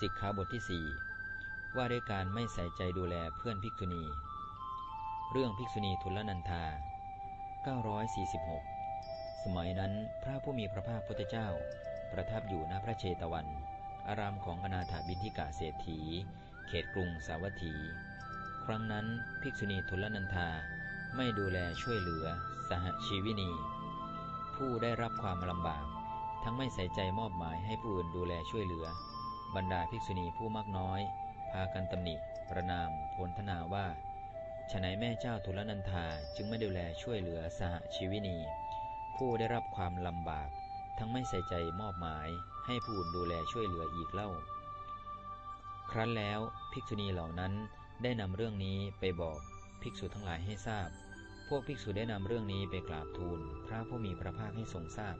สิกขาบทที่สี่ว่าด้วยการไม่ใส่ใจดูแลเพื่อนภิกษุณี เรื่องภิกษุณีทุลนันธา 946 สมัยนั้นพระผู้มีพระภาคพุทธเจ้า ประทับอยู่ณพระเชตวัน อารามของอนาถาบินทิกาเศรษฐี เขตกรุงสาวัตถี ครั้งนั้นภิกษุณีทุลนันธาไม่ดูแลช่วยเหลือ สหชีวินี ผู้ได้รับความลำบาก ทั้งไม่ใส่ใจมอบหมายให้ผู้อื่นดูแลช่วยเหลือ บรรดาภิกษุณีผู้มากน้อย พากันตำหนิ ประนามโพลธนาว่าฉนัยแม่เจ้าทุลนันธาจึงไม่ดูแลช่วยเหลือสหชีวินี ผู้ได้รับความลำบาก ทั้งไม่ใส่ใจมอบหมายให้ผู้อื่นดูแลช่วยเหลืออีกเล่า ครั้นแล้วภิกษุณีเหล่านั้นได้นำเรื่องนี้ไปบอกภิกษุทั้งหลายให้ทราบ พวกภิกษุได้นำเรื่องนี้ไปกราบทูลพระผู้มีพระภาคให้ทรงทราบ